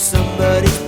somebody's